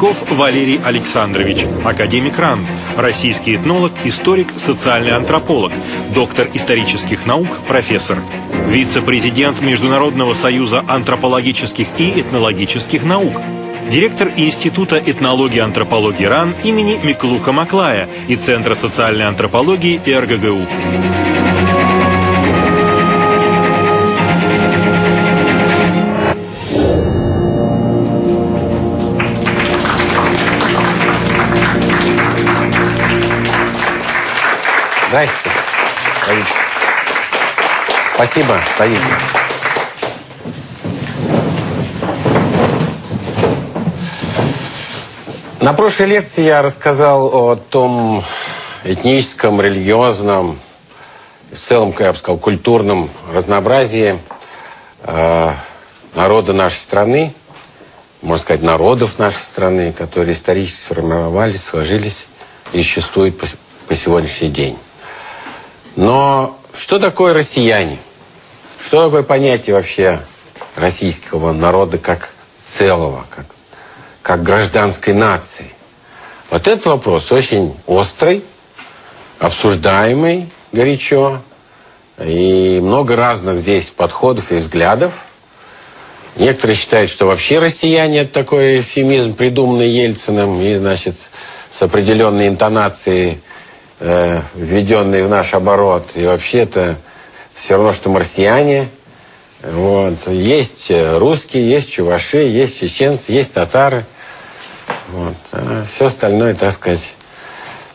Тишков Валерий Александрович, академик РАН, российский этнолог, историк, социальный антрополог, доктор исторических наук, профессор. Вице-президент Международного союза антропологических и этнологических наук, директор Института этнологии и антропологии РАН имени Миклуха Маклая и Центра социальной антропологии РГГУ. Спасибо. Садитесь. На прошлой лекции я рассказал о том этническом, религиозном, в целом, я бы сказал, культурном разнообразии э, народа нашей страны, можно сказать, народов нашей страны, которые исторически сформировались, сложились и существуют по сегодняшний день. Но что такое россияне? Что такое понятие вообще российского народа как целого, как, как гражданской нации? Вот этот вопрос очень острый, обсуждаемый горячо, и много разных здесь подходов и взглядов. Некоторые считают, что вообще россияне – это такой эвфемизм, придуманный Ельциным, и, значит, с определенной интонацией э, введенные в наш оборот. И вообще это все равно, что марсиане. Вот. Есть русские, есть чуваши, есть чеченцы, есть татары. Вот. А все остальное, так сказать,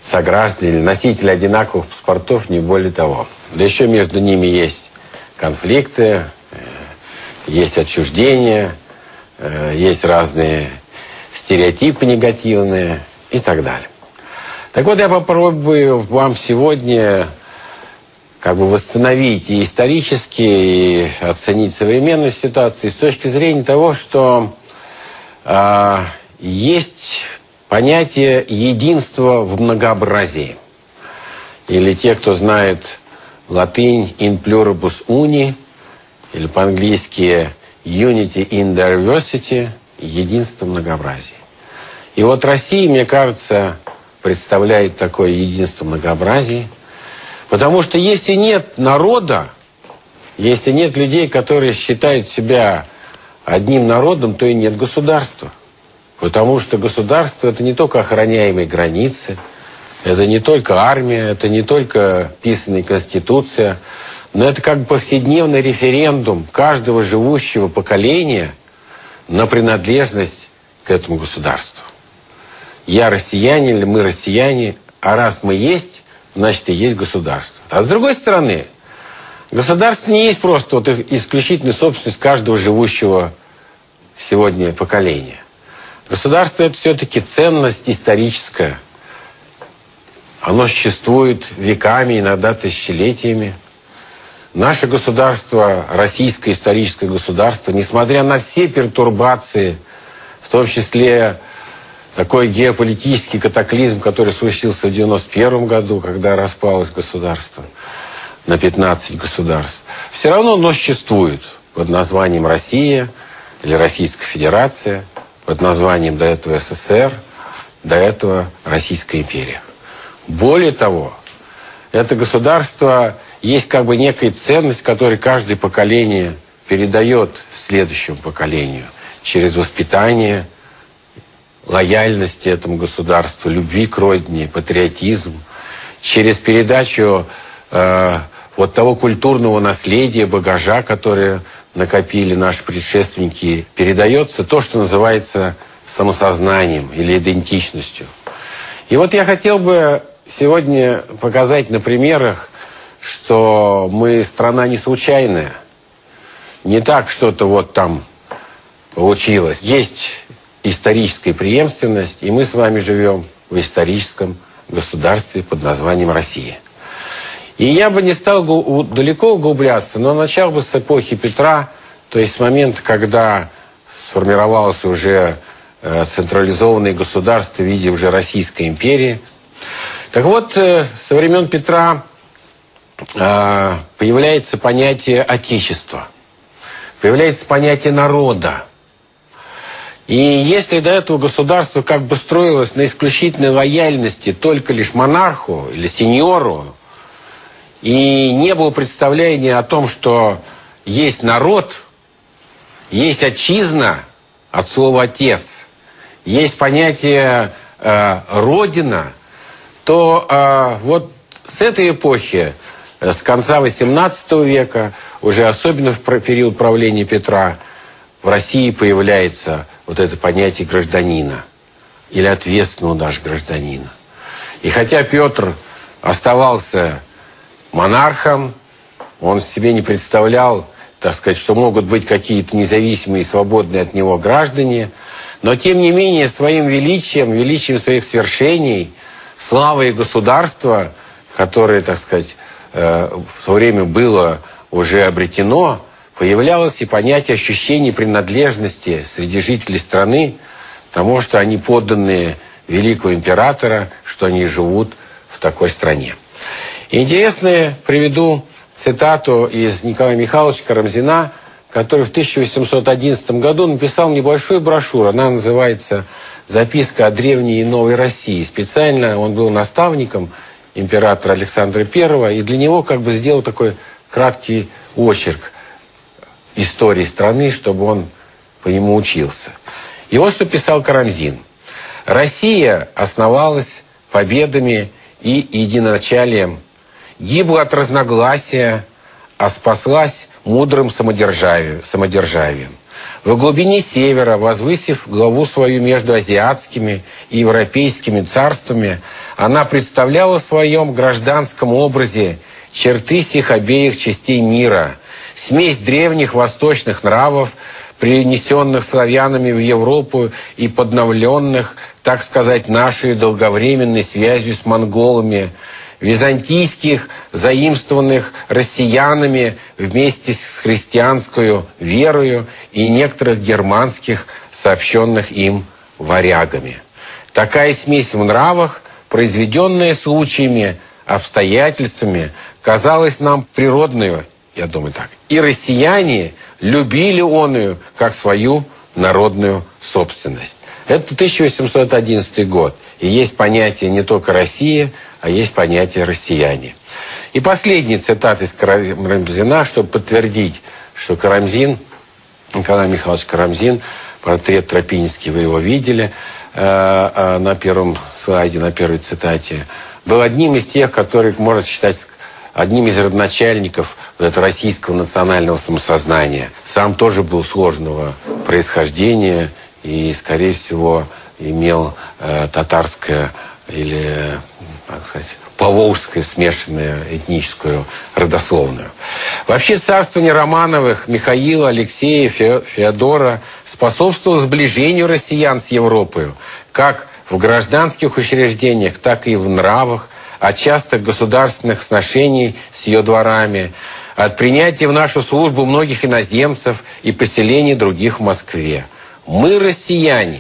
сограждане, носители одинаковых паспортов, не более того. Да еще между ними есть конфликты, э, есть отчуждение, э, есть разные стереотипы негативные и так далее. Так вот, я попробую вам сегодня как бы восстановить и исторически, и оценить современную ситуацию с точки зрения того, что э, есть понятие единства в многообразии. Или те, кто знает латынь in pluribus uni, или по-английски unity in diversity, единство в многообразии. И вот Россия, мне кажется, представляет такое единство многообразия. Потому что если нет народа, если нет людей, которые считают себя одним народом, то и нет государства. Потому что государство – это не только охраняемые границы, это не только армия, это не только писанная конституция, но это как повседневный референдум каждого живущего поколения на принадлежность к этому государству я россиянин или мы россияне, а раз мы есть, значит и есть государство. А с другой стороны, государство не есть просто вот исключительная собственность каждого живущего сегодня поколения. Государство это все-таки ценность историческая. Оно существует веками, иногда тысячелетиями. Наше государство, российское историческое государство, несмотря на все пертурбации, в том числе такой геополитический катаклизм, который случился в 91 году, когда распалось государство на 15 государств, все равно оно существует под названием Россия или Российская Федерация, под названием до этого СССР, до этого Российская империя. Более того, это государство есть как бы некая ценность, которую каждое поколение передает следующему поколению через воспитание, лояльности этому государству, любви к родине, патриотизм, через передачу э, вот того культурного наследия, багажа, которое накопили наши предшественники, передается то, что называется самосознанием или идентичностью. И вот я хотел бы сегодня показать на примерах, что мы страна не случайная. Не так что-то вот там получилось. Есть историческая преемственность, и мы с вами живем в историческом государстве под названием Россия. И я бы не стал далеко углубляться, но начал бы с эпохи Петра, то есть с момента, когда сформировалось уже э, централизованное государство в виде уже Российской империи. Так вот, э, со времен Петра э, появляется понятие Отечества, появляется понятие народа. И если до этого государство как бы строилось на исключительной лояльности только лишь монарху или сеньору, и не было представления о том, что есть народ, есть отчизна от слова «отец», есть понятие э, «родина», то э, вот с этой эпохи, э, с конца XVIII века, уже особенно в период правления Петра, в России появляется вот это понятие гражданина или ответственного даже гражданина. И хотя Петр оставался монархом, он себе не представлял, так сказать, что могут быть какие-то независимые и свободные от него граждане, но тем не менее своим величием, величием своих свершений, славой государства, которое, так сказать, э, в то время было уже обретено, появлялось и понятие ощущения принадлежности среди жителей страны, тому, что они подданные великого императора, что они живут в такой стране. И интересно, приведу цитату из Николая Михайловича Карамзина, который в 1811 году написал небольшую брошюру. Она называется «Записка о древней и новой России». Специально он был наставником императора Александра I, и для него как бы сделал такой краткий очерк истории страны, чтобы он по нему учился. И вот что писал Карамзин. «Россия основалась победами и единоначалием, гибла от разногласия, а спаслась мудрым самодержавием. самодержавием. В глубине севера, возвысив главу свою между азиатскими и европейскими царствами, она представляла в своем гражданском образе черты сих обеих частей мира – смесь древних восточных нравов, принесенных славянами в Европу и подновленных, так сказать, нашей долговременной связью с монголами, византийских, заимствованных россиянами вместе с христианской верою и некоторых германских, сообщенных им варягами. Такая смесь в нравах, произведенная случаями, обстоятельствами, казалась нам природной я думаю так. И россияне любили оную как свою народную собственность. Это 1811 год. И есть понятие не только Россия, а есть понятие россияне. И последний цитат из Карамзина, чтобы подтвердить, что Карамзин, Николай Михайлович Карамзин, портрет Тропинский, вы его видели э, э, на первом слайде, на первой цитате, был одним из тех, который можно считать одним из родоначальников этого российского национального самосознания. Сам тоже был сложного происхождения и, скорее всего, имел э, татарское или, так сказать, поволжскую смешанную этническую родословную. Вообще царствование Романовых, Михаила, Алексея, Феодора способствовало сближению россиян с Европой, как в гражданских учреждениях, так и в нравах, от частых государственных сношений с ее дворами, от принятия в нашу службу многих иноземцев и поселений других в Москве. Мы, россияне,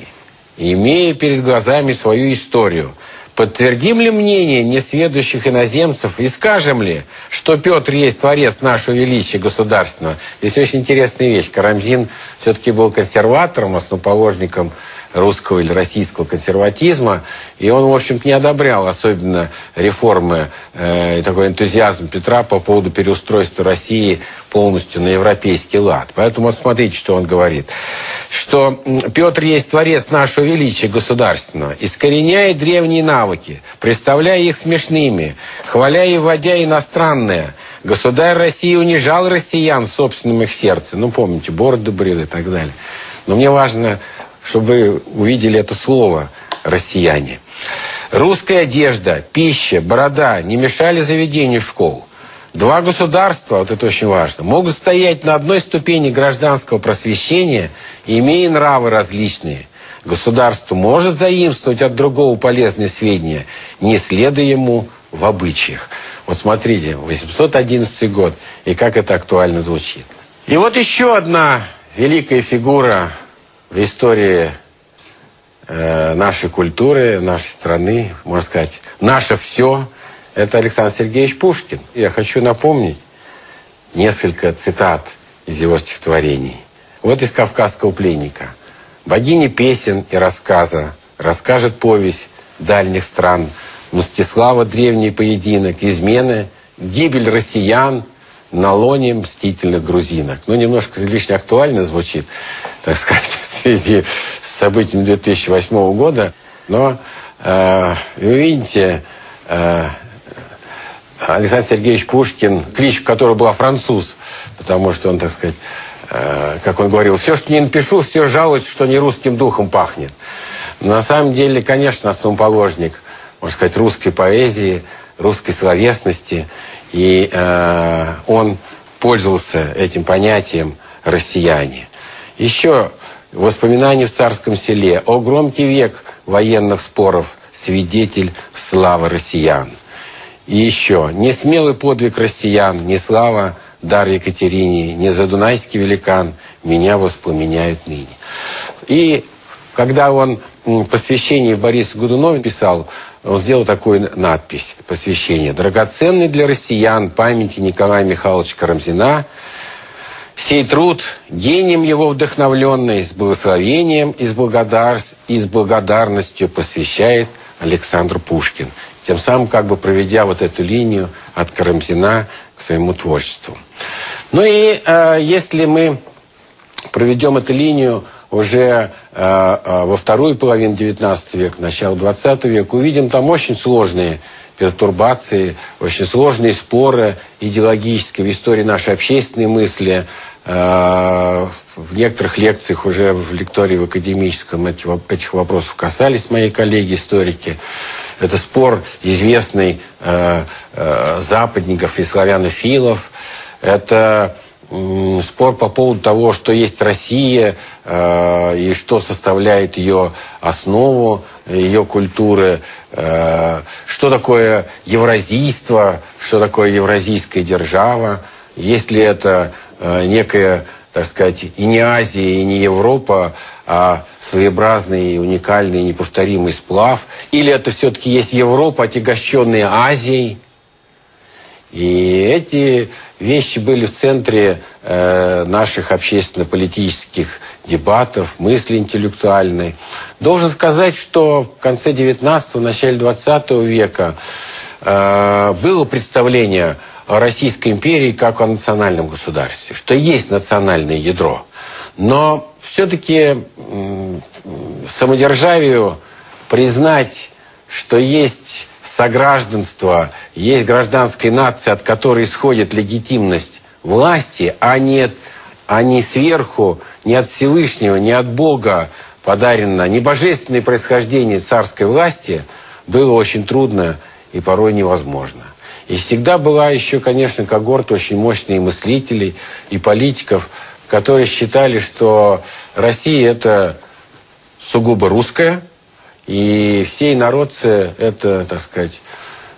имея перед глазами свою историю, подтвердим ли мнение несведущих иноземцев и скажем ли, что Петр есть творец нашего величия государственного? Здесь очень интересная вещь. Карамзин все-таки был консерватором, основоположником русского или российского консерватизма, и он, в общем-то, не одобрял особенно реформы э, и такой энтузиазм Петра по поводу переустройства России полностью на европейский лад. Поэтому вот смотрите, что он говорит. Что Петр есть творец нашего величия государственного, искореняет древние навыки, представляя их смешными, хваля и вводя иностранное. Государь России унижал россиян в собственном их сердце. Ну, помните, бороды брил и так далее. Но мне важно чтобы вы увидели это слово «россияне». Русская одежда, пища, борода не мешали заведению школ. Два государства, вот это очень важно, могут стоять на одной ступени гражданского просвещения, имея нравы различные. Государство может заимствовать от другого полезные сведения, не следуя ему в обычаях. Вот смотрите, 811 год, и как это актуально звучит. И вот еще одна великая фигура в истории э, нашей культуры, нашей страны, можно сказать, наше все, это Александр Сергеевич Пушкин. Я хочу напомнить несколько цитат из его стихотворений. Вот из «Кавказского пленника». богиня песен и рассказа, расскажет повесть дальних стран, Мстислава древний поединок, измены, гибель россиян на лоне мстительных грузинок. Ну, немножко излишне актуально звучит, так сказать, в связи с событиями 2008 года, но э, вы видите, э, Александр Сергеевич Пушкин, кличка которого была француз, потому что он, так сказать, э, как он говорил, все, что не напишу, все жалуюсь, что не русским духом пахнет. Но на самом деле, конечно, основоположник, можно сказать, русской поэзии, русской словесности, и э, он пользовался этим понятием «россияне». Еще воспоминания в царском селе о громкий век военных споров, свидетель славы россиян – и еще, не смелый подвиг россиян, не слава дар Екатерине, не задунайский великан меня воспламеняют ныне. И когда он посвящение Борису Годунову писал, он сделал такую надпись, посвящение. «Драгоценный для россиян памяти Николая Михайловича Карамзина, сей труд, гением его вдохновленный, с благословением и с, благодар... и с благодарностью посвящает Александр Пушкин тем самым как бы проведя вот эту линию от Карамзина к своему творчеству. Ну и э, если мы проведем эту линию уже э, э, во вторую половину XIX века, начало XX века, увидим там очень сложные пертурбации, очень сложные споры идеологические в истории нашей общественной мысли. Э, в некоторых лекциях уже в лектории в академическом этих вопросов касались мои коллеги-историки. Это спор известный западников и славянофилов. Это спор по поводу того, что есть Россия э, и что составляет ее основу, ее культуры, э, что такое евразийство, что такое евразийская держава, есть ли это э, некая, так сказать, и не Азия, и не Европа, а своеобразный, уникальный, неповторимый сплав? Или это все-таки есть Европа, отягощенная Азией? И эти вещи были в центре э, наших общественно-политических дебатов, мысли интеллектуальной. Должен сказать, что в конце 19-го, начале 20 века э, было представление о Российской империи как о национальном государстве, что есть национальное ядро. Но все-таки самодержавию признать, что есть согражданство, есть гражданская нация, от которой исходит легитимность власти, а не, а не сверху, не от Всевышнего, не от Бога подарено, не божественное происхождение царской власти, было очень трудно и порой невозможно. И всегда была еще, конечно, когорта очень мощных мыслителей и политиков – которые считали, что Россия это сугубо русская, и все инородцы это, так сказать,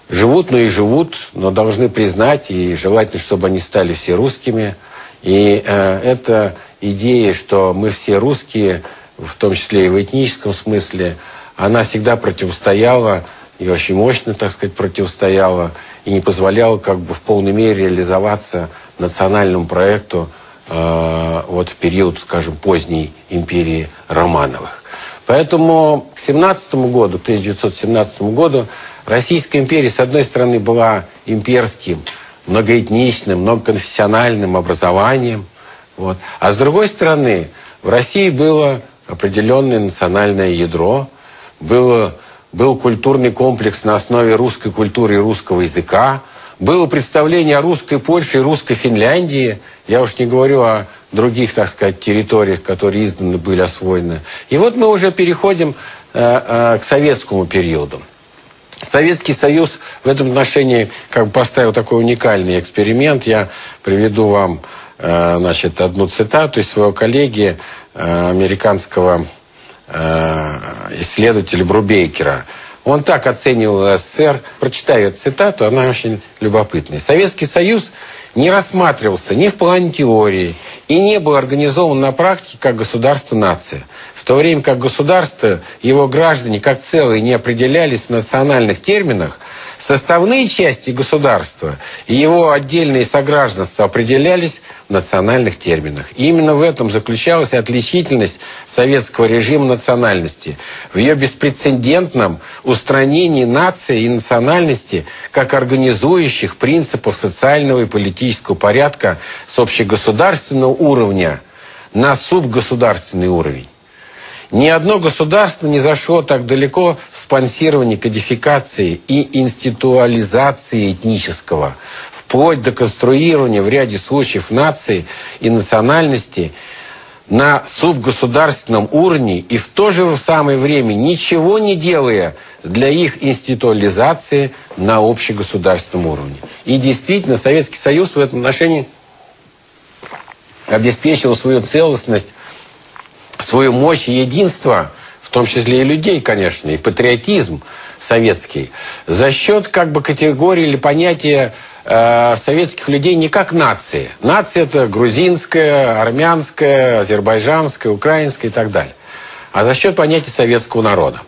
живут, но и живут, но должны признать, и желательно, чтобы они стали все русскими. И э, эта идея, что мы все русские, в том числе и в этническом смысле, она всегда противостояла, и очень мощно, так сказать, противостояла, и не позволяла как бы в полной мере реализоваться национальному проекту Э, вот в период, скажем, поздней империи Романовых. Поэтому к 17 году, 1917 году, Российская империя, с одной стороны, была имперским, многоэтничным, многоконфессиональным образованием, вот, а с другой стороны, в России было определенное национальное ядро, было, был культурный комплекс на основе русской культуры и русского языка, было представление о русской Польше и русской Финляндии. Я уж не говорю о других, так сказать, территориях, которые изданы были освоены. И вот мы уже переходим э, э, к советскому периоду. Советский Союз в этом отношении как бы поставил такой уникальный эксперимент. Я приведу вам э, значит, одну цитату из своего коллеги, американского исследователя Брубейкера – он так оценивал СССР. Прочитаю цитату, она очень любопытная. Советский Союз не рассматривался ни в плане теории и не был организован на практике как государство-нация. В то время как государство, его граждане как целые не определялись в национальных терминах, составные части государства и его отдельные согражданства определялись в национальных терминах. И именно в этом заключалась отличительность советского режима национальности, в ее беспрецедентном устранении нации и национальности как организующих принципов социального и политического порядка с общегосударственного уровня на субгосударственный уровень. Ни одно государство не зашло так далеко в спонсировании кодификации и институализации этнического, вплоть до конструирования в ряде случаев нации и национальности на субгосударственном уровне и в то же самое время ничего не делая для их институализации на общегосударственном уровне. И действительно, Советский Союз в этом отношении обеспечил свою целостность свою мощь и единство, в том числе и людей, конечно, и патриотизм советский, за счет как бы категории или понятия э, советских людей не как нации. Нация это грузинская, армянская, азербайджанская, украинская и так далее. А за счет понятия советского народа.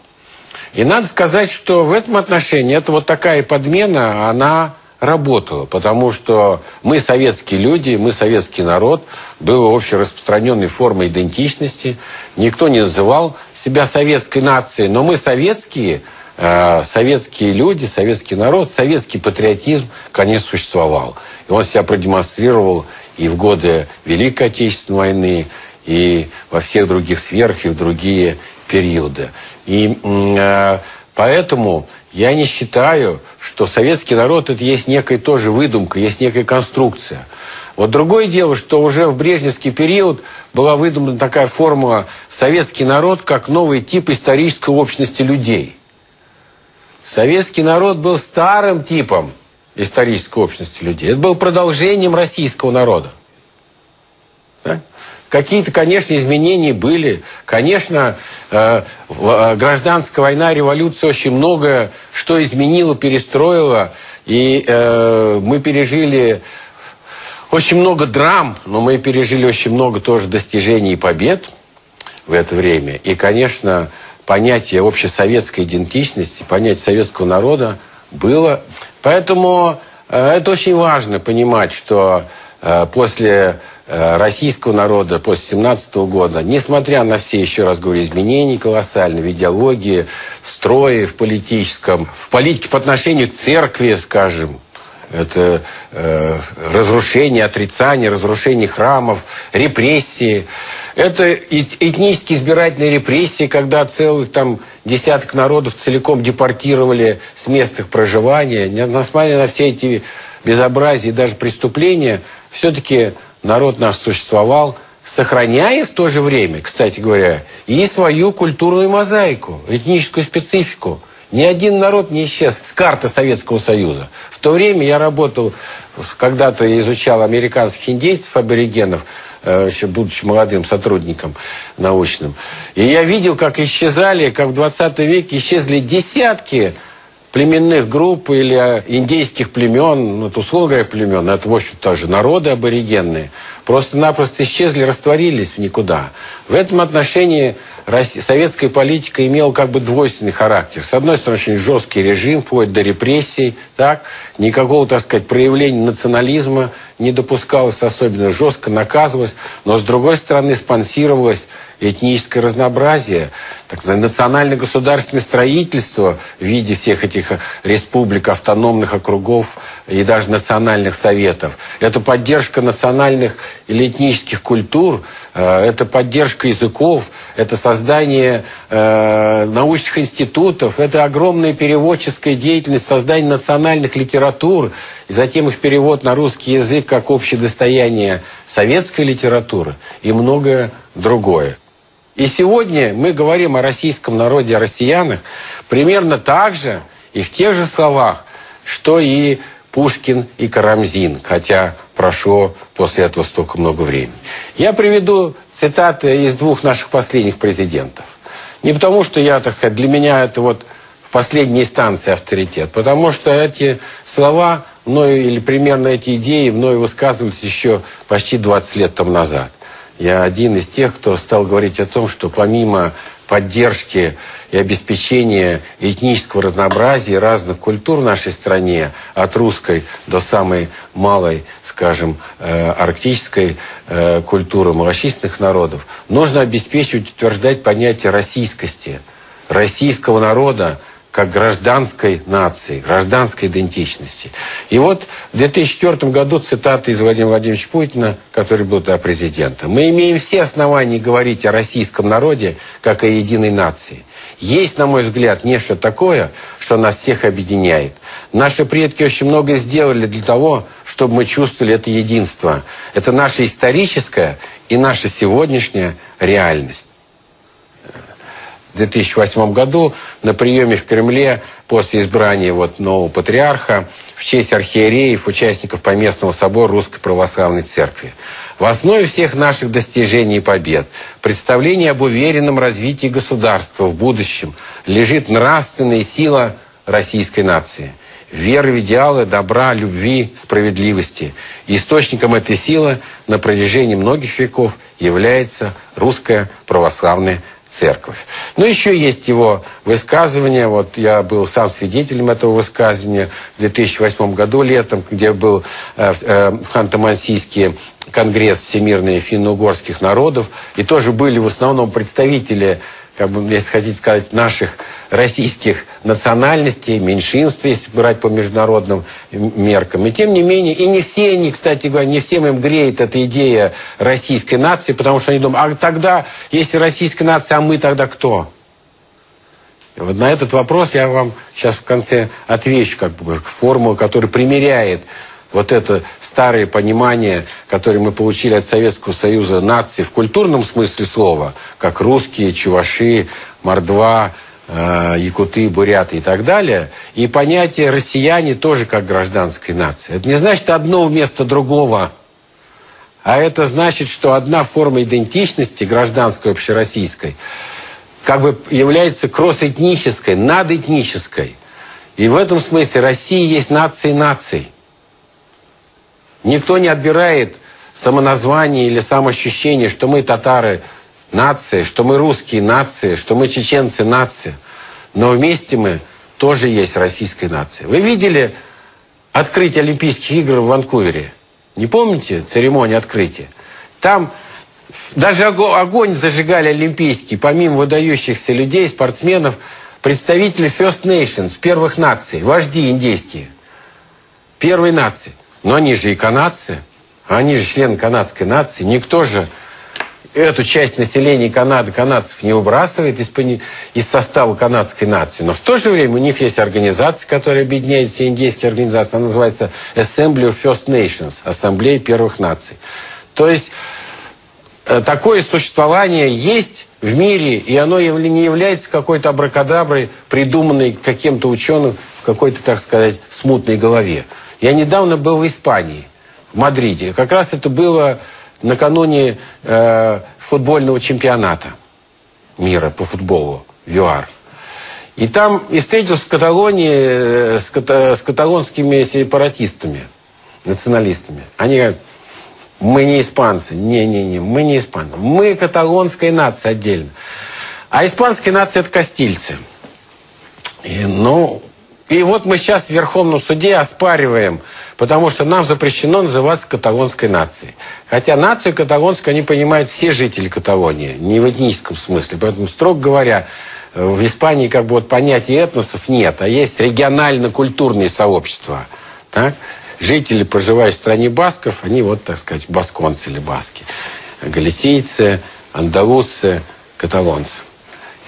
И надо сказать, что в этом отношении это вот такая подмена, она работало, потому что мы советские люди, мы советский народ, было общераспространенной формой идентичности, никто не называл себя советской нацией, но мы советские, э, советские люди, советский народ, советский патриотизм, конечно, существовал. И он себя продемонстрировал и в годы Великой Отечественной войны, и во всех других сферах, и в другие периоды. И э, поэтому я не считаю, что советский народ это есть некая тоже выдумка, есть некая конструкция. Вот другое дело, что уже в брежневский период была выдумана такая формула «советский народ как новый тип исторической общности людей». Советский народ был старым типом исторической общности людей. Это был продолжением российского народа. Да? Какие-то, конечно, изменения были. Конечно, э, э, гражданская война, революция очень многое что изменила, перестроила. И э, мы пережили очень много драм, но мы пережили очень много тоже достижений и побед в это время. И, конечно, понятие общесоветской идентичности, понятие советского народа было. Поэтому это очень важно понимать, что после российского народа после 17 года, несмотря на все, еще раз говорю, изменения колоссальные в идеологии, в строе, в политическом, в политике по отношению к церкви, скажем, это э, разрушение, отрицание, разрушение храмов, репрессии. Это этнические избирательные репрессии, когда целых там десяток народов целиком депортировали с мест их проживания. Несмотря на все эти безобразия и даже преступления, все-таки народ наш существовал, сохраняя в то же время, кстати говоря, и свою культурную мозаику, этническую специфику. Ни один народ не исчез с карты Советского Союза. В то время я работал, когда-то изучал американских индейцев, аборигенов, э, еще будучи молодым сотрудником научным. И я видел, как исчезали, как в 20 веке исчезли десятки племенных групп или индейских племен, ну, это условно племен, это, в общем, тоже народы аборигенные, просто-напросто исчезли, растворились в никуда. В этом отношении советская политика имела как бы двойственный характер. С одной стороны, очень жесткий режим, вплоть до репрессий, так, никакого, так сказать, проявления национализма не допускалось, особенно жестко наказывалось, но с другой стороны спонсировалось этническое разнообразие, так называемое национально-государственное строительство в виде всех этих республик, автономных округов и даже национальных советов. Это поддержка национальных или этнических культур, э, это поддержка языков, это создание э, научных институтов, это огромная переводческая деятельность, создание национальных литератур, затем их перевод на русский язык как общее достояние советской литературы и многое другое. И сегодня мы говорим о российском народе, о россиянах примерно так же и в тех же словах, что и Пушкин и Карамзин, хотя прошло после этого столько много времени. Я приведу цитаты из двух наших последних президентов. Не потому, что я, так сказать, для меня это вот в последней инстанции авторитет, потому что эти слова мною, или примерно эти идеи мною высказывались еще почти 20 лет тому назад. я один из тех, кто стал говорить о том, что помимо поддержки и обеспечения этнического разнообразия разных культур в нашей стране, от русской до самой малой, скажем, э, арктической э, культуры малочисленных народов, нужно обеспечивать, утверждать понятие российскости, российского народа, как гражданской нации, гражданской идентичности. И вот в 2004 году цитата из Владимира Владимировича Путина, который был тогда президентом. Мы имеем все основания говорить о российском народе как о единой нации. Есть, на мой взгляд, нечто такое, что нас всех объединяет. Наши предки очень много сделали для того, чтобы мы чувствовали это единство. Это наша историческая и наша сегодняшняя реальность. 2008 году на приеме в Кремле после избрания вот нового патриарха в честь архиереев, участников Поместного собора Русской Православной Церкви. В основе всех наших достижений и побед, представление об уверенном развитии государства в будущем лежит нравственная сила российской нации. Вера в идеалы добра, любви, справедливости. источником этой силы на протяжении многих веков является русская православная церковь. Но еще есть его высказывание. Вот я был сам свидетелем этого высказывания в 2008 году летом, где был э, э, в Ханты-Мансийске конгресс всемирный финно-угорских народов. И тоже были в основном представители как бы, если хотите сказать, наших российских национальностей, меньшинств, если брать по международным меркам. И тем не менее, и не все они, кстати говоря, не всем им греет эта идея российской нации, потому что они думают, а тогда, если российская нация, а мы тогда кто? Вот на этот вопрос я вам сейчас в конце отвечу, как бы, формулу, которая примеряет вот это старое понимание, которое мы получили от Советского Союза нации в культурном смысле слова, как русские, чуваши, мордва, э, якуты, буряты и так далее, и понятие россияне тоже как гражданской нации. Это не значит одно вместо другого, а это значит, что одна форма идентичности гражданской общероссийской как бы является кросс-этнической, надэтнической. И в этом смысле Россия есть нация наций. Никто не отбирает самоназвание или самоощущение, что мы татары нация, что мы русские нация, что мы чеченцы нация. Но вместе мы тоже есть российская нация. Вы видели открытие Олимпийских игр в Ванкувере? Не помните церемонию открытия? Там даже огонь зажигали олимпийский, помимо выдающихся людей, спортсменов, представители First Nations, первых наций, вожди индейские, первой нации. Но они же и канадцы, они же члены канадской нации. Никто же эту часть населения Канады, канадцев, не выбрасывает из, из состава канадской нации. Но в то же время у них есть организация, которая объединяет все индейские организации. Она называется Assembly of First Nations, Ассамблея первых наций. То есть э, такое существование есть в мире, и оно не является какой-то абракадаброй, придуманной каким-то ученым в какой-то, так сказать, смутной голове. Я недавно был в Испании, в Мадриде. Как раз это было накануне э, футбольного чемпионата мира по футболу, ЮАР. И там и встретился в Каталонии э, с, ката, с каталонскими сепаратистами, националистами. Они говорят, мы не испанцы. Не-не-не, мы не испанцы. Мы каталонская нация отдельно. А испанская нация – это кастильцы. И, ну, и вот мы сейчас в Верховном суде оспариваем, потому что нам запрещено называться каталонской нацией. Хотя нацию каталонскую они понимают все жители Каталонии, не в этническом смысле. Поэтому, строго говоря, в Испании как бы вот понятия этносов нет, а есть регионально-культурные сообщества. Так? Жители, проживающие в стране басков, они вот, так сказать, басконцы или баски. Галисийцы, андалузцы, каталонцы.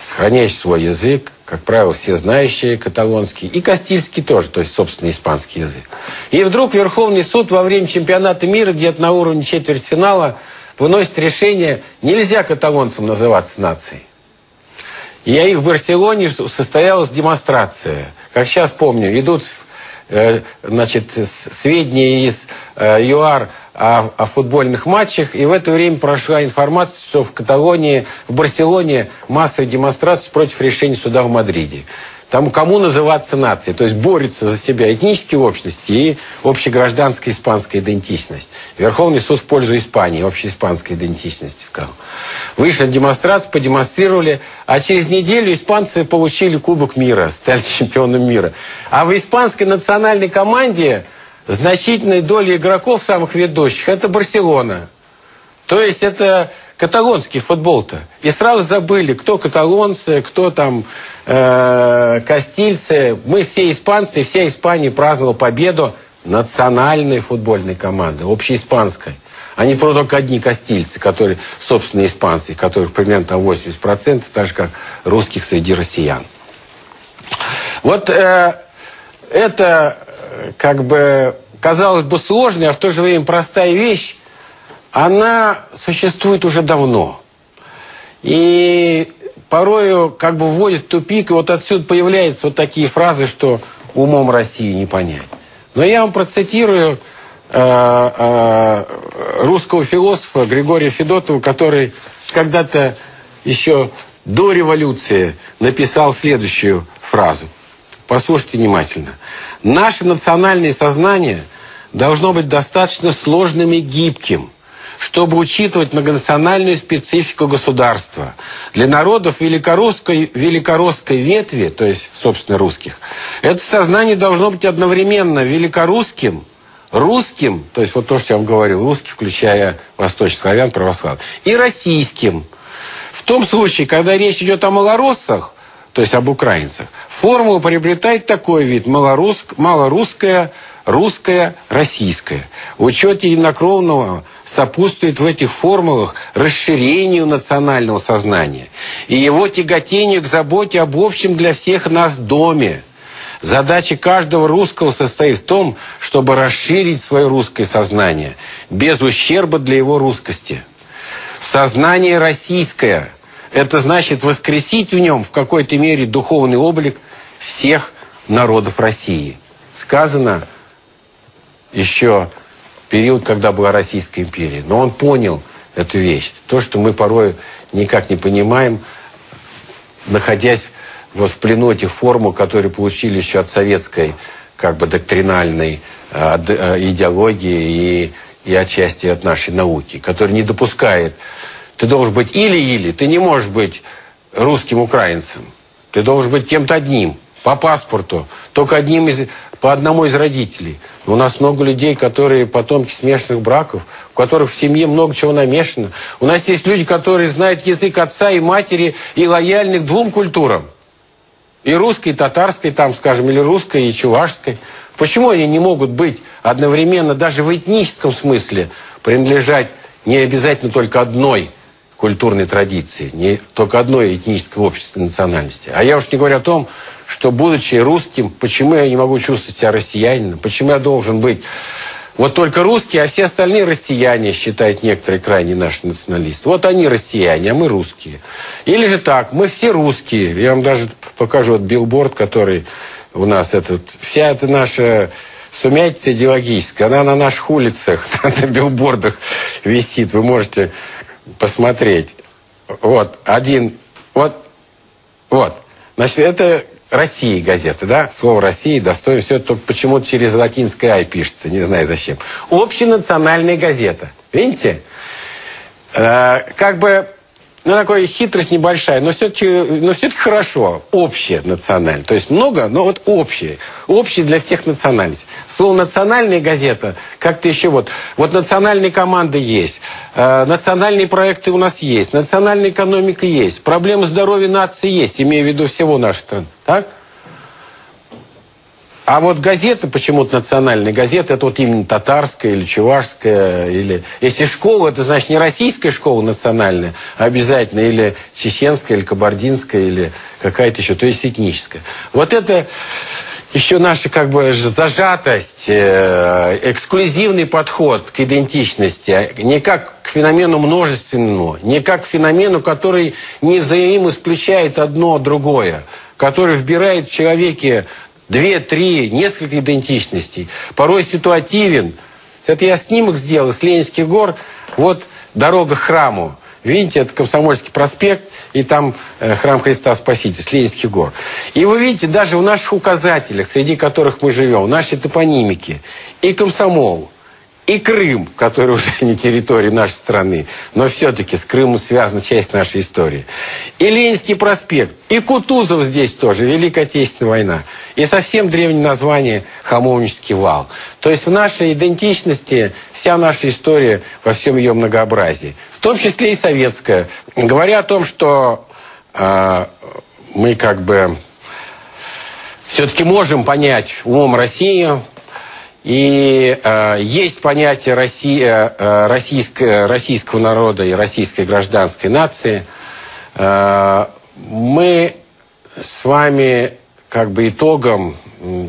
Сохраняющие свой язык, как правило, все знающие каталонский, и кастильский тоже, то есть, собственно, испанский язык. И вдруг Верховный суд во время чемпионата мира, где-то на уровне четвертьфинала, выносит решение, нельзя каталонцам называться нацией. И в Барселоне состоялась демонстрация. Как сейчас помню, идут Э, значит, сведения из э, ЮАР о, о футбольных матчах, и в это время прошла информация, что в Каталонии, в Барселоне массовая демонстрация против решения суда в Мадриде. тому, кому называться нацией. То есть борются за себя этнические общности и общегражданская испанская идентичность. Верховный суд в пользу Испании, общеиспанской идентичности сказал. Вышли на демонстрацию, продемонстрировали, а через неделю испанцы получили Кубок мира, стали чемпионом мира. А в испанской национальной команде значительной доли игроков самых ведущих это Барселона. То есть это каталонский футбол-то. И сразу забыли, кто каталонцы, кто там э, кастильцы. Мы все испанцы, вся Испания праздновала победу национальной футбольной команды, общеиспанской. Они только одни кастильцы, которые, собственно, испанцы, которых примерно там 80%, так же, как русских среди россиян. Вот э, это, как бы, казалось бы, сложная, а в то же время простая вещь, она существует уже давно. И порою как бы вводит в тупик, и вот отсюда появляются вот такие фразы, что умом России не понять. Но я вам процитирую э, э, русского философа Григория Федотова, который когда-то еще до революции написал следующую фразу. Послушайте внимательно. Наше национальное сознание должно быть достаточно сложным и гибким – чтобы учитывать многонациональную специфику государства. Для народов великорусской, великорусской ветви, то есть, собственно, русских, это сознание должно быть одновременно великорусским, русским, то есть вот то, что я вам говорил, русский, включая восточных славян, православных, и российским. В том случае, когда речь идет о малороссах, то есть об украинцах, формула приобретает такой вид малоруск, малорусская, русская, российская. В учете единокровного сопутствует в этих формулах расширению национального сознания и его тяготению к заботе об общем для всех нас доме. Задача каждого русского состоит в том, чтобы расширить свое русское сознание без ущерба для его русскости. Сознание российское – это значит воскресить в нем в какой-то мере духовный облик всех народов России. Сказано еще период, когда была Российская империя. Но он понял эту вещь. То, что мы порой никак не понимаем, находясь вот в плену этих формул, которые получили еще от советской как бы доктринальной э, э, идеологии и, и отчасти от нашей науки, которая не допускает, ты должен быть или-или, ты не можешь быть русским украинцем, ты должен быть кем-то одним, по паспорту, только одним из, по одному из родителей. У нас много людей, которые потомки смешанных браков, у которых в семье много чего намешано. У нас есть люди, которые знают язык отца и матери и лояльны к двум культурам. И русской, и татарской, там, скажем, или русской, и чувашской. Почему они не могут быть одновременно, даже в этническом смысле, принадлежать не обязательно только одной культурной традиции, не только одной этнической общественной национальности. А я уж не говорю о том, что, будучи русским, почему я не могу чувствовать себя россиянином? Почему я должен быть вот только русские, а все остальные россияне, считают некоторые крайне наши националисты. Вот они россияне, а мы русские. Или же так, мы все русские. Я вам даже покажу вот билборд, который у нас этот... Вся эта наша сумятица идеологическая, она на наших улицах, на билбордах висит. Вы можете посмотреть. Вот, один... Вот, вот. Значит, это России газеты, да? Слово России достоин все, только почему-то через латинское «ай» пишется, не знаю зачем. Общенациональная газета. Видите? Э, как бы ну, такая хитрость небольшая, но все-таки но все хорошо, общее национальное. То есть много, но вот общее. Общее для всех национальностей. Слово «национальная газета» как-то еще вот... Вот национальные команды есть, э, национальные проекты у нас есть, национальная экономика есть, проблемы здоровья нации есть, имея в виду всего нашей страны. Так? А вот газеты, почему-то национальные газеты, это вот именно татарская или чувашская, или... Если школа, это значит не российская школа национальная, а обязательно или чеченская, или кабардинская, или какая-то еще, то есть этническая. Вот это еще наша как бы зажатость, э, эксклюзивный подход к идентичности, не как к феномену множественному, не как к феномену, который не взаимоисключает одно другое, который вбирает в человеке две, три, несколько идентичностей, порой ситуативен. Это я снимок сделал с Ленинских гор. Вот дорога к храму. Видите, это Комсомольский проспект, и там э, храм Христа Спасителя, с Ленинских гор. И вы видите, даже в наших указателях, среди которых мы живем, в нашей топонимике, и Комсомол, и Крым, который уже не территория нашей страны, но все-таки с Крымом связана часть нашей истории. И Ленинский проспект, и Кутузов здесь тоже, Великая Отечественная война. И совсем древнее название Хамовнический вал. То есть в нашей идентичности вся наша история во всем ее многообразии. В том числе и советская. Говоря о том, что э, мы как бы все-таки можем понять умом Россию, и э, есть понятие России, э, российского, российского народа и российской гражданской нации. Э, мы с вами как бы итогом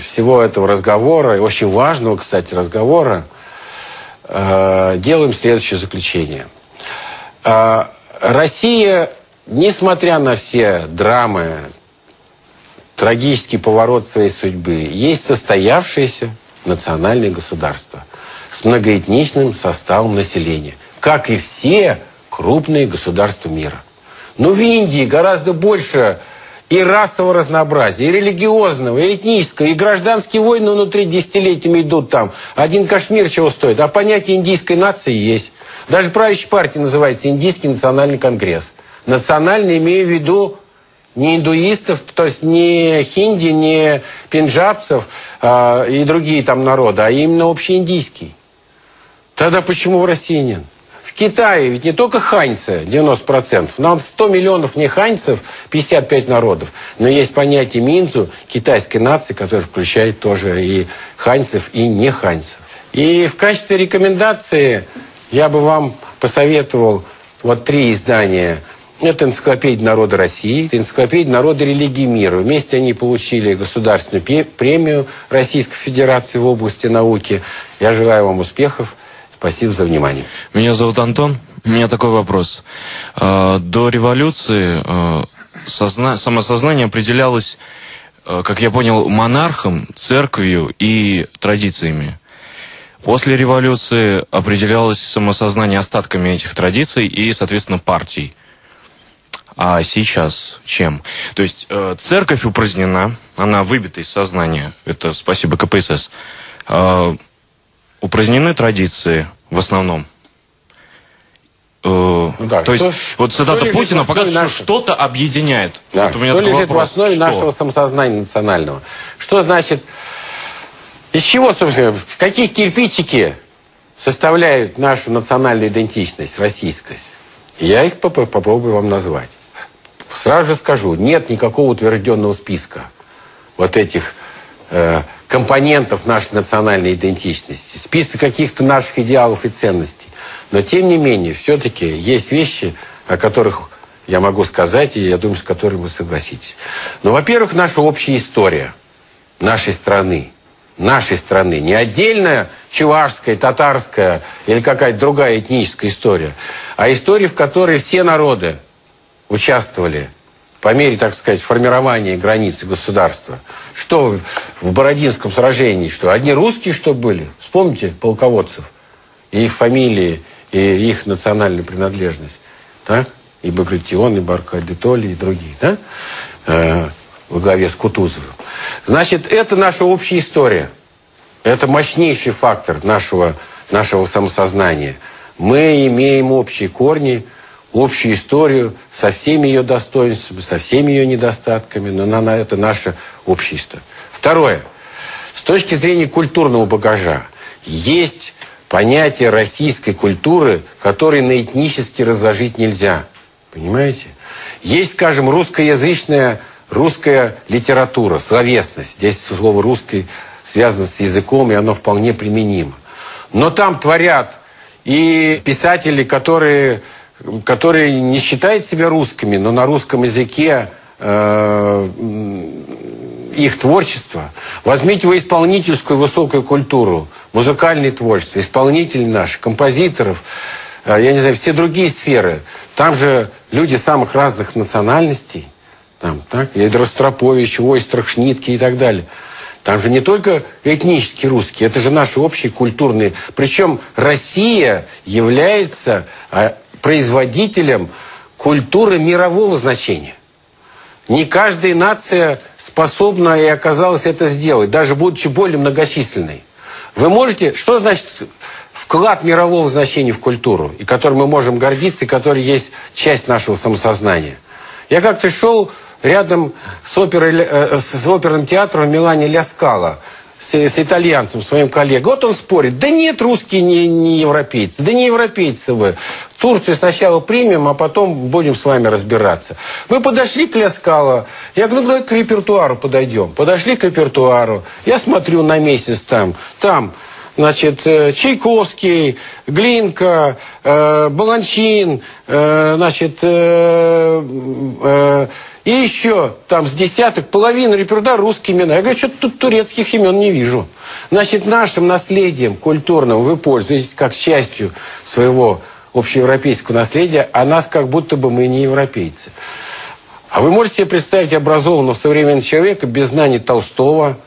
всего этого разговора, очень важного, кстати, разговора, э, делаем следующее заключение. Э, Россия, несмотря на все драмы, трагический поворот своей судьбы, есть состоявшаяся национальное государство с многоэтничным составом населения, как и все крупные государства мира. Но в Индии гораздо больше и расового разнообразия, и религиозного, и этнического, и гражданские войны внутри десятилетиями идут там. Один Кашмир чего стоит? А понятие индийской нации есть. Даже правящая партия называется Индийский национальный конгресс. Национальный имею в виду не индуистов, то есть не хинди, не пенджабцев э, и другие там народы, а именно общеиндийский. Тогда почему в России нет? В Китае ведь не только ханьцы, 90%, нам 100 миллионов не ханьцев, 55 народов, но есть понятие минзу, китайской нации, которая включает тоже и ханьцев, и не ханьцев. И в качестве рекомендации я бы вам посоветовал вот три издания – это энциклопедия народа России, энциклопедия народа религии мира. Вместе они получили государственную премию Российской Федерации в области науки. Я желаю вам успехов. Спасибо за внимание. Меня зовут Антон. У меня такой вопрос. А, до революции а, созна... самосознание определялось, а, как я понял, монархом, церковью и традициями. После революции определялось самосознание остатками этих традиций и, соответственно, партий. А сейчас чем? То есть э, церковь упразднена, она выбита из сознания, это спасибо КПСС. Э, упразднены традиции в основном. Э, ну, да, то что, есть вот цитата Путина показывает, что что-то объединяет. Да, вот у меня что лежит вопрос. в основе что? нашего самосознания национального? Что значит, из чего, собственно, какие кирпичики составляют нашу национальную идентичность, российскость? Я их попробую вам назвать. Сразу же скажу, нет никакого утвержденного списка вот этих э, компонентов нашей национальной идентичности, списка каких-то наших идеалов и ценностей. Но тем не менее, все-таки есть вещи, о которых я могу сказать, и я думаю, с которыми вы согласитесь. Ну, во-первых, наша общая история нашей страны. Нашей страны. Не отдельная чувашская, татарская или какая-то другая этническая история, а история, в которой все народы участвовали по мере, так сказать, формирования границы государства. Что в Бородинском сражении? Что одни русские, что были? Вспомните полководцев. И их фамилии, и их национальную принадлежность. Так? И Багратион, и Баркадитоли, и другие. Да? Э, во главе с Кутузовым. Значит, это наша общая история. Это мощнейший фактор нашего, нашего самосознания. Мы имеем общие корни – общую историю со всеми ее достоинствами, со всеми ее недостатками, но она, это наша общая история. Второе. С точки зрения культурного багажа, есть понятие российской культуры, которое на этнически разложить нельзя. Понимаете? Есть, скажем, русскоязычная русская литература, словесность. Здесь слово «русский» связано с языком, и оно вполне применимо. Но там творят и писатели, которые которые не считают себя русскими, но на русском языке э, их творчество. Возьмите вы исполнительскую высокую культуру, музыкальное творчество, исполнители наши, композиторов, э, я не знаю, все другие сферы. Там же люди самых разных национальностей. Там, так? И Ростропович, Ойстрах, Шнитки и так далее. Там же не только этнически русские, это же наши общие культурные. Причем Россия является а, производителем культуры мирового значения. Не каждая нация способна и оказалась это сделать, даже будучи более многочисленной. Вы можете... Что значит вклад мирового значения в культуру, и которым мы можем гордиться, и который есть часть нашего самосознания? Я как-то шел рядом с, оперой, э, с оперным театром в Милане Ля Скала – с, с итальянцем, своим коллегой. Вот он спорит. Да нет, русские не, не европейцы. Да не европейцы вы. Турцию сначала примем, а потом будем с вами разбираться. Мы подошли к Ляскало. Я говорю, ну давай к репертуару подойдем. Подошли к репертуару. Я смотрю на месяц там. Там Значит, э, Чайковский, Глинка, э, Баланчин, э, значит, э, э, и еще там с десяток, половина репертуара русские имена. Я говорю, что тут турецких имен не вижу. Значит, нашим наследием культурным вы пользуетесь как частью своего общеевропейского наследия, а нас как будто бы мы не европейцы. А вы можете себе представить образованного современного человека без знаний Толстого,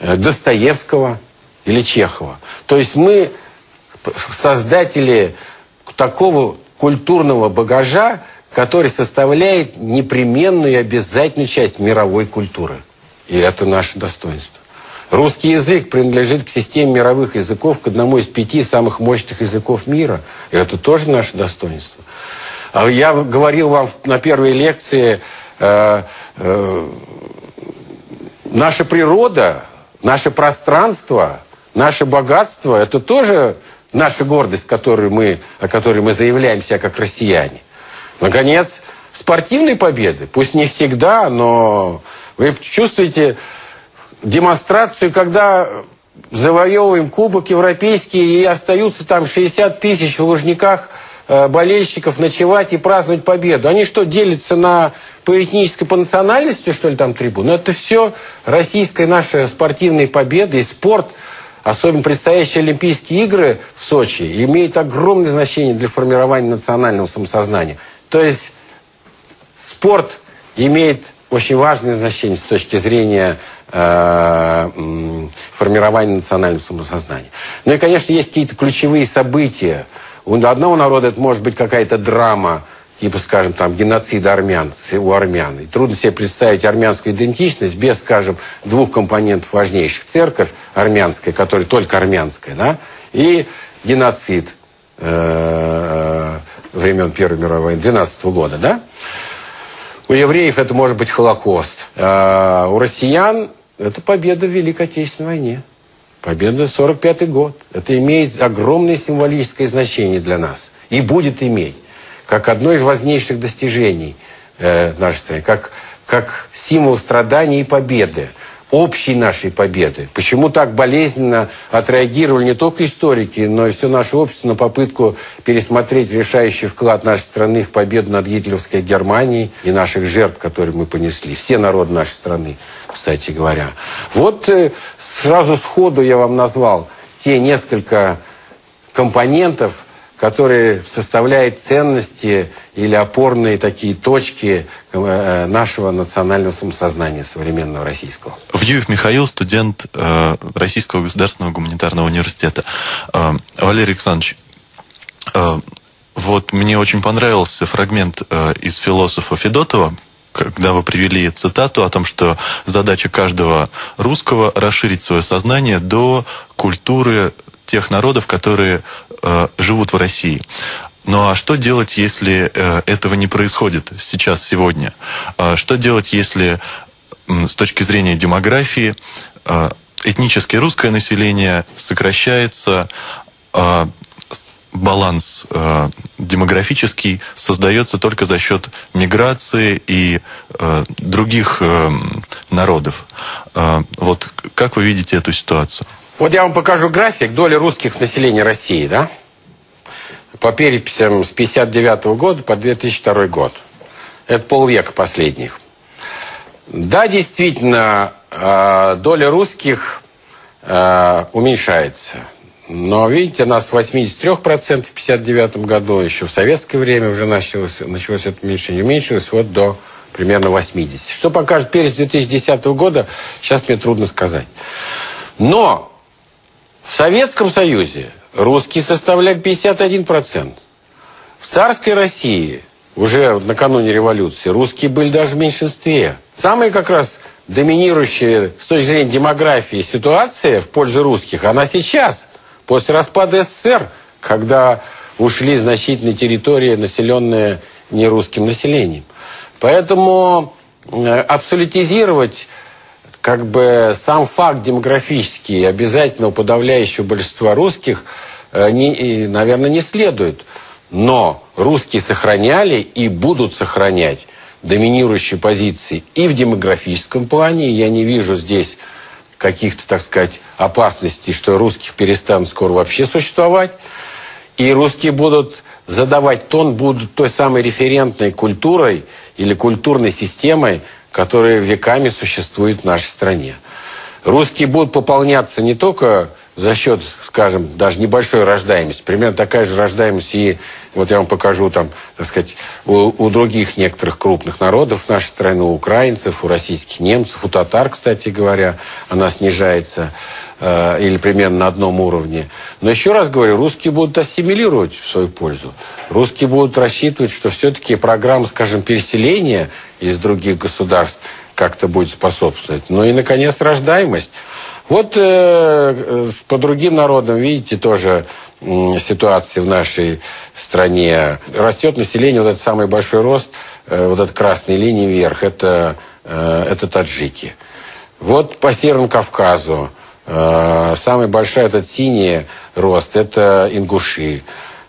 э, Достоевского или Чехова? То есть мы создатели такого культурного багажа, который составляет непременную и обязательную часть мировой культуры. И это наше достоинство. Русский язык принадлежит к системе мировых языков, к одному из пяти самых мощных языков мира. И это тоже наше достоинство. А я говорил вам на первой лекции, э, э, наша природа, наше пространство, наше богатство – это тоже наша гордость, которую мы, о которой мы заявляем себя как россияне. Наконец, спортивные победы. Пусть не всегда, но вы чувствуете демонстрацию, когда завоевываем кубок европейский и остаются там 60 тысяч в Лужниках э, болельщиков ночевать и праздновать победу. Они что, делятся на по этнической, по национальности, что ли, там трибуны? Это все российская наша спортивная победа и спорт, особенно предстоящие Олимпийские игры в Сочи, имеет огромное значение для формирования национального самосознания. То есть спорт имеет очень важное значение с точки зрения э, формирования национального самосознания. Ну и, конечно, есть какие-то ключевые события. У одного народа это может быть какая-то драма, типа, скажем, там, геноцида армян, у армян. И трудно себе представить армянскую идентичность без, скажем, двух компонентов важнейших. Церковь армянская, которая только армянская, да, и геноцид э, времен Первой мировой войны, 12 года, да? У евреев это может быть Холокост. А у россиян это победа в Великой Отечественной войне. Победа 45 год. Это имеет огромное символическое значение для нас. И будет иметь. Как одно из важнейших достижений э, нашей страны. Как, как символ страданий и победы общей нашей победы. Почему так болезненно отреагировали не только историки, но и все наше общество на попытку пересмотреть решающий вклад нашей страны в победу над гитлеровской Германией и наших жертв, которые мы понесли. Все народы нашей страны, кстати говоря. Вот э, сразу сходу я вам назвал те несколько компонентов, которые составляют ценности или опорные такие точки э, нашего национального самосознания современного российского. Вьюев Михаил, студент э, Российского государственного гуманитарного университета. Э, Валерий Александрович, вот мне очень понравился фрагмент из философа Федотова, когда вы привели цитату о том, что задача каждого русского расширить свое сознание до культуры тех народов, которые э, живут в России. Ну а что делать, если э, этого не происходит сейчас, сегодня? Э, что делать, если э, с точки зрения демографии э, этнически русское население сокращается, э, баланс э, демографический создается только за счет миграции и э, других э, народов. Э, вот как вы видите эту ситуацию? Вот я вам покажу график доли русских в населении России, да? По переписям с 59 года по 2002 год. Это полвека последних. Да, действительно, э, доля русских э, уменьшается. Но, видите, нас 83% в 59 году, еще в советское время уже началось, началось это уменьшение. Уменьшилось вот до примерно 80. Что покажет перец 2010 года, сейчас мне трудно сказать. Но в Советском Союзе русские составляли 51%. В царской России уже накануне революции русские были даже в меньшинстве. Самые как раз доминирующая с точки зрения демографии ситуация в пользу русских, она сейчас, после распада СССР, когда ушли значительные территории, населенные нерусским населением. Поэтому э, абсолютизировать как бы сам факт демографический обязательно подавляющего большинства русских, э, не, наверное, не следует. Но русские сохраняли и будут сохранять доминирующие позиции и в демографическом плане. Я не вижу здесь каких-то, так сказать, опасностей, что русских перестанут скоро вообще существовать. И русские будут задавать тон, будут той самой референтной культурой или культурной системой, которая веками существует в нашей стране. Русские будут пополняться не только за счет, скажем, даже небольшой рождаемости. Примерно такая же рождаемость и, вот я вам покажу там, так сказать, у, у других некоторых крупных народов нашей страны, у украинцев, у российских немцев, у татар, кстати говоря, она снижается э, или примерно на одном уровне. Но еще раз говорю, русские будут ассимилировать в свою пользу. Русские будут рассчитывать, что все-таки программа, скажем, переселения из других государств как-то будет способствовать. Ну и, наконец, рождаемость. Вот э, по другим народам, видите, тоже э, ситуация в нашей стране. Растет население, вот этот самый большой рост, э, вот эта красная линия вверх, это, э, это таджики. Вот по Северному Кавказу э, самый большой этот синий рост, это ингуши.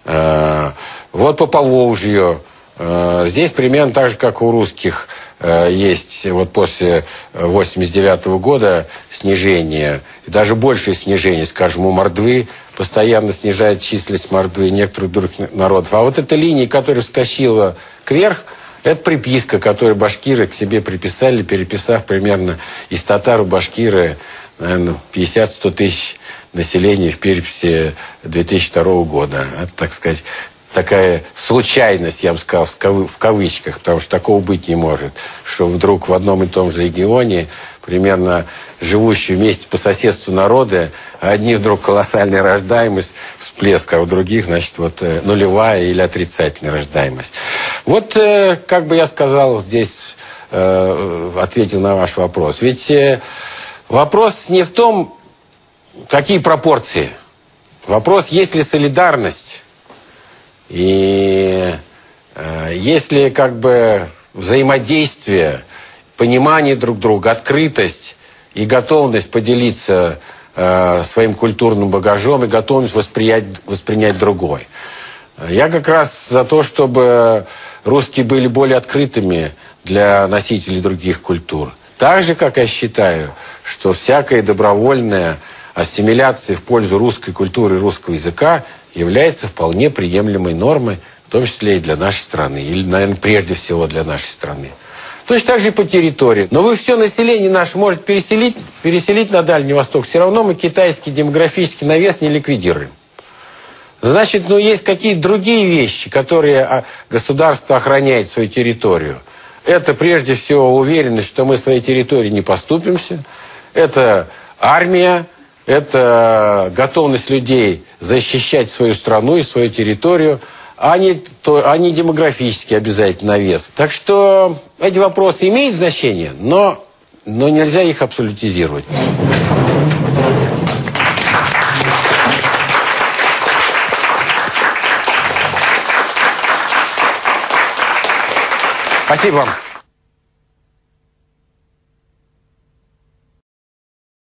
Э, вот по Поволжью, э, здесь примерно так же, как у русских Э, есть вот после 89 -го года снижение, даже большее снижение, скажем, у Мордвы постоянно снижает численность Мордвы и некоторых других народов. А вот эта линия, которая вскочила кверх, это приписка, которую башкиры к себе приписали, переписав примерно из татар у башкиры, наверное, 50-100 тысяч населения в переписи 2002 года. Это, так сказать, такая случайность, я бы сказал, в кавычках, потому что такого быть не может, что вдруг в одном и том же регионе примерно живущие вместе по соседству народы, одни вдруг колоссальная рождаемость, всплеск, а у других, значит, вот э, нулевая или отрицательная рождаемость. Вот, э, как бы я сказал, здесь э, ответил на ваш вопрос. Ведь вопрос не в том, какие пропорции. Вопрос, есть ли солидарность и э, если как бы взаимодействие, понимание друг друга, открытость и готовность поделиться э, своим культурным багажом и готовность восприять, воспринять другой. Я как раз за то, чтобы русские были более открытыми для носителей других культур. Так же, как я считаю, что всякая добровольная ассимиляция в пользу русской культуры и русского языка является вполне приемлемой нормой, в том числе и для нашей страны, или, наверное, прежде всего для нашей страны. Точно так же и по территории. Но вы все население наше может переселить, переселить на Дальний Восток. Все равно мы китайский демографический навес не ликвидируем. Значит, ну, есть какие-то другие вещи, которые а, государство охраняет свою территорию. Это, прежде всего, уверенность, что мы своей территории не поступимся. Это армия, это готовность людей защищать свою страну и свою территорию, а не, то, а не демографический обязательно вес. Так что эти вопросы имеют значение, но, но нельзя их абсолютизировать. Спасибо вам.